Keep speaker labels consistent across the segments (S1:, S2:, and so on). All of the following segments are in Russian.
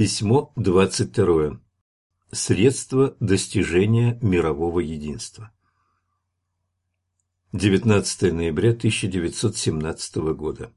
S1: Письмо 22. Средства достижения мирового единства. 19 ноября 1917 года.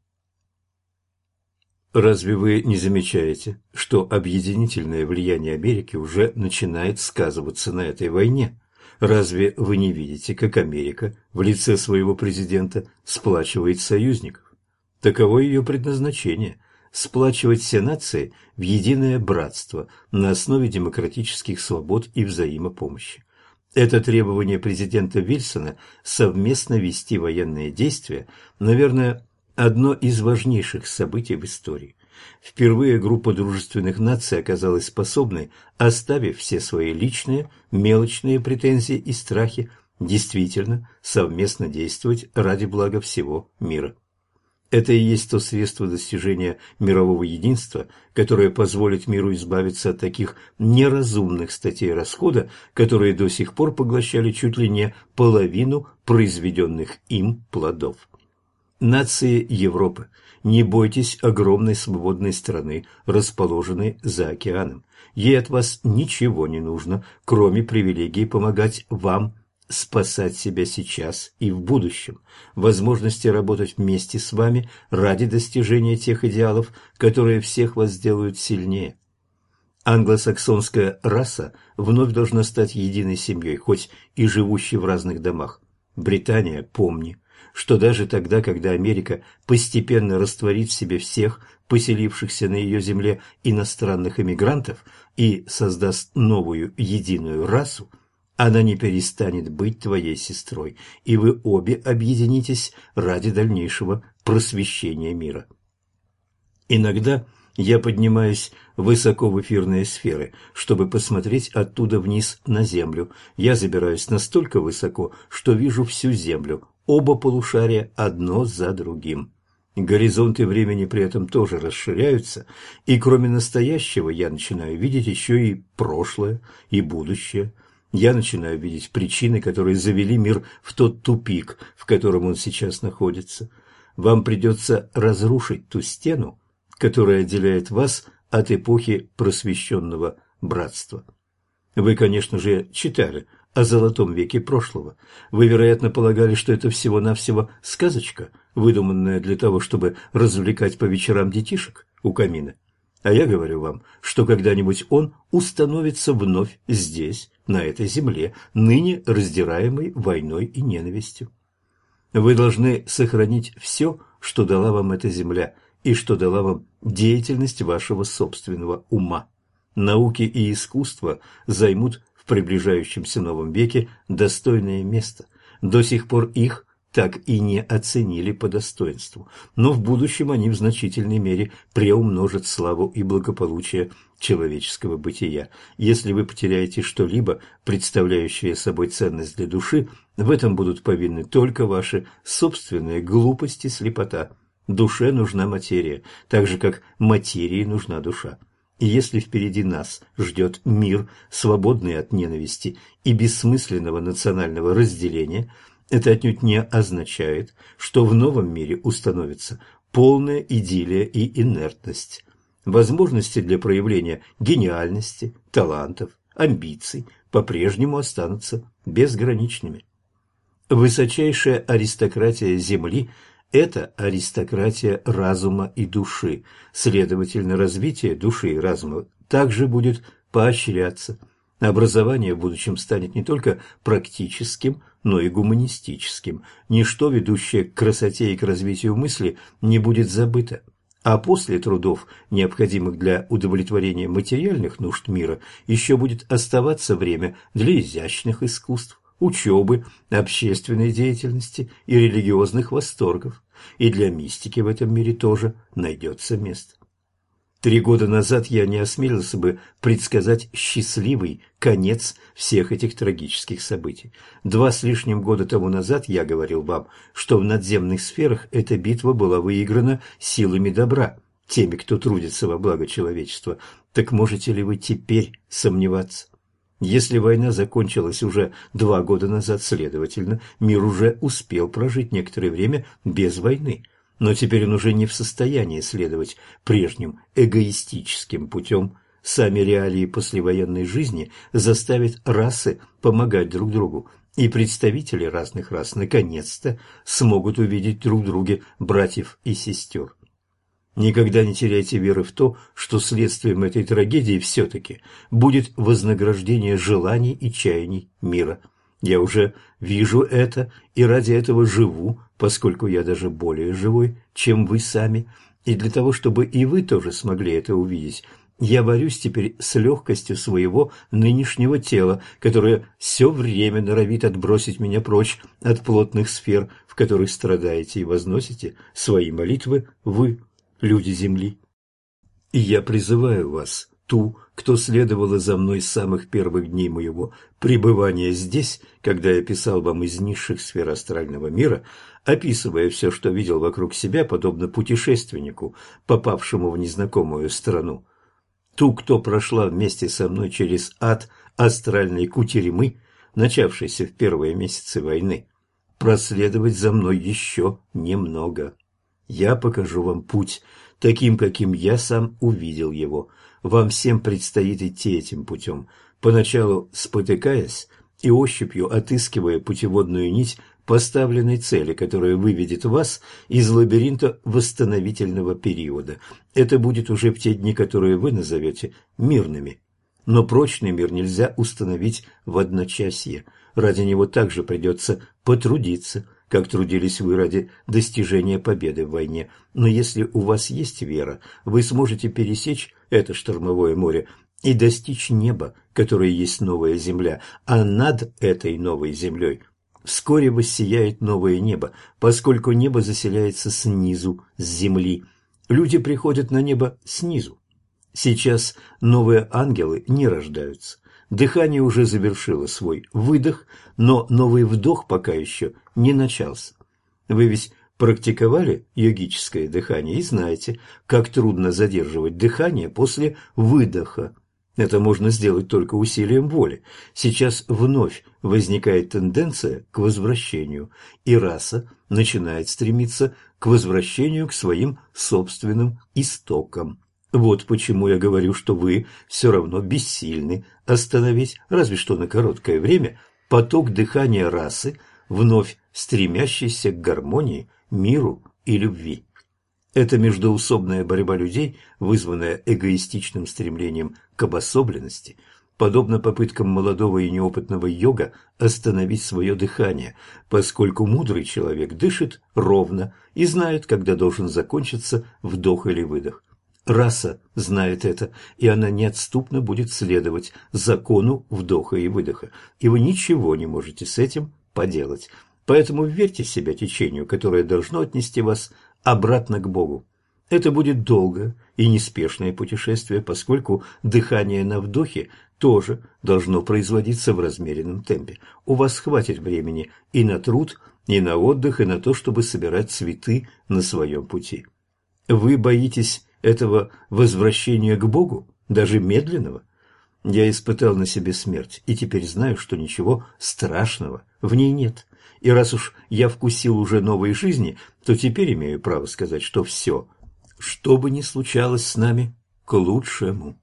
S1: Разве вы не замечаете, что объединительное влияние Америки уже начинает сказываться на этой войне? Разве вы не видите, как Америка в лице своего президента сплачивает союзников? Таково ее предназначение – сплачивать все нации в единое братство на основе демократических свобод и взаимопомощи. Это требование президента Вильсона совместно вести военные действия, наверное, одно из важнейших событий в истории. Впервые группа дружественных наций оказалась способной, оставив все свои личные, мелочные претензии и страхи, действительно совместно действовать ради блага всего мира. Это и есть то средство достижения мирового единства, которое позволит миру избавиться от таких неразумных статей расхода, которые до сих пор поглощали чуть ли не половину произведенных им плодов. Нации Европы, не бойтесь огромной свободной страны, расположенной за океаном. Ей от вас ничего не нужно, кроме привилегии помогать вам спасать себя сейчас и в будущем, возможности работать вместе с вами ради достижения тех идеалов, которые всех вас сделают сильнее. Англосаксонская раса вновь должна стать единой семьей, хоть и живущей в разных домах. Британия, помни, что даже тогда, когда Америка постепенно растворит в себе всех поселившихся на ее земле иностранных эмигрантов и создаст новую единую расу, она не перестанет быть твоей сестрой, и вы обе объединитесь ради дальнейшего просвещения мира. Иногда я поднимаюсь высоко в эфирные сферы, чтобы посмотреть оттуда вниз на Землю. Я забираюсь настолько высоко, что вижу всю Землю, оба полушария одно за другим. Горизонты времени при этом тоже расширяются, и кроме настоящего я начинаю видеть еще и прошлое, и будущее – я начинаю видеть причины, которые завели мир в тот тупик, в котором он сейчас находится. Вам придется разрушить ту стену, которая отделяет вас от эпохи просвещенного братства. Вы, конечно же, читали о золотом веке прошлого. Вы, вероятно, полагали, что это всего-навсего сказочка, выдуманная для того, чтобы развлекать по вечерам детишек у камина. А я говорю вам, что когда-нибудь он установится вновь здесь, на этой земле, ныне раздираемой войной и ненавистью. Вы должны сохранить все, что дала вам эта земля, и что дала вам деятельность вашего собственного ума. Науки и искусство займут в приближающемся новом веке достойное место. До сих пор их так и не оценили по достоинству, но в будущем они в значительной мере преумножат славу и благополучие человеческого бытия. Если вы потеряете что-либо, представляющее собой ценность для души, в этом будут повинны только ваши собственные глупости, слепота. Душе нужна материя, так же как материи нужна душа. И если впереди нас ждет мир, свободный от ненависти и бессмысленного национального разделения – это отнюдь не означает, что в новом мире установится полная идиллия и инертность. Возможности для проявления гениальности, талантов, амбиций по-прежнему останутся безграничными. Высочайшая аристократия Земли – это аристократия разума и души, следовательно, развитие души и разума также будет поощряться. Образование в будущем станет не только практическим, но и гуманистическим. Ничто, ведущее к красоте и к развитию мысли, не будет забыто. А после трудов, необходимых для удовлетворения материальных нужд мира, еще будет оставаться время для изящных искусств, учебы, общественной деятельности и религиозных восторгов. И для мистики в этом мире тоже найдется место. Три года назад я не осмелился бы предсказать счастливый конец всех этих трагических событий. Два с лишним года тому назад я говорил вам, что в надземных сферах эта битва была выиграна силами добра, теми, кто трудится во благо человечества. Так можете ли вы теперь сомневаться? Если война закончилась уже два года назад, следовательно, мир уже успел прожить некоторое время без войны – но теперь он уже не в состоянии следовать прежним эгоистическим путем сами реалии послевоенной жизни заставят расы помогать друг другу, и представители разных рас наконец-то смогут увидеть друг в друге братьев и сестер. Никогда не теряйте веры в то, что следствием этой трагедии все-таки будет вознаграждение желаний и чаяний мира. Я уже вижу это и ради этого живу, поскольку я даже более живой, чем вы сами, и для того, чтобы и вы тоже смогли это увидеть, я борюсь теперь с легкостью своего нынешнего тела, которое все время норовит отбросить меня прочь от плотных сфер, в которых страдаете и возносите свои молитвы вы люди земли. И я призываю вас, ту, кто следовала за мной с самых первых дней моего пребывания здесь, когда я писал вам из низших сфер астрального мира, описывая все, что видел вокруг себя, подобно путешественнику, попавшему в незнакомую страну. Ту, кто прошла вместе со мной через ад астральной кутеремы, начавшейся в первые месяцы войны, проследовать за мной еще немного. Я покажу вам путь, таким, каким я сам увидел его. Вам всем предстоит идти этим путем, поначалу спотыкаясь и ощупью отыскивая путеводную нить поставленной цели, которая выведет вас из лабиринта восстановительного периода. Это будет уже в те дни, которые вы назовете мирными. Но прочный мир нельзя установить в одночасье. Ради него также придется потрудиться, как трудились вы ради достижения победы в войне. Но если у вас есть вера, вы сможете пересечь это штормовое море и достичь неба, которое есть новая земля, а над этой новой землей вскоре воссияет новое небо, поскольку небо заселяется снизу, с земли. Люди приходят на небо снизу. Сейчас новые ангелы не рождаются. Дыхание уже завершило свой выдох, но новый вдох пока еще не начался. Вы ведь практиковали йогическое дыхание и знаете, как трудно задерживать дыхание после выдоха. Это можно сделать только усилием воли. Сейчас вновь возникает тенденция к возвращению, и раса начинает стремиться к возвращению к своим собственным истокам. Вот почему я говорю, что вы все равно бессильны остановить, разве что на короткое время, поток дыхания расы, вновь стремящийся к гармонии, миру и любви. Эта междоусобная борьба людей, вызванная эгоистичным стремлением к обособленности, подобно попыткам молодого и неопытного йога остановить свое дыхание, поскольку мудрый человек дышит ровно и знает, когда должен закончиться вдох или выдох. Раса знает это, и она неотступно будет следовать закону вдоха и выдоха, и вы ничего не можете с этим поделать. Поэтому верьте себя течению, которое должно отнести вас обратно к Богу. Это будет долгое и неспешное путешествие, поскольку дыхание на вдохе тоже должно производиться в размеренном темпе. У вас хватит времени и на труд, и на отдых, и на то, чтобы собирать цветы на своем пути. Вы боитесь этого возвращения к Богу, даже медленного. Я испытал на себе смерть, и теперь знаю, что ничего страшного в ней нет. И раз уж я вкусил уже новой жизни, то теперь имею право сказать, что все, что бы ни случалось с нами, к лучшему.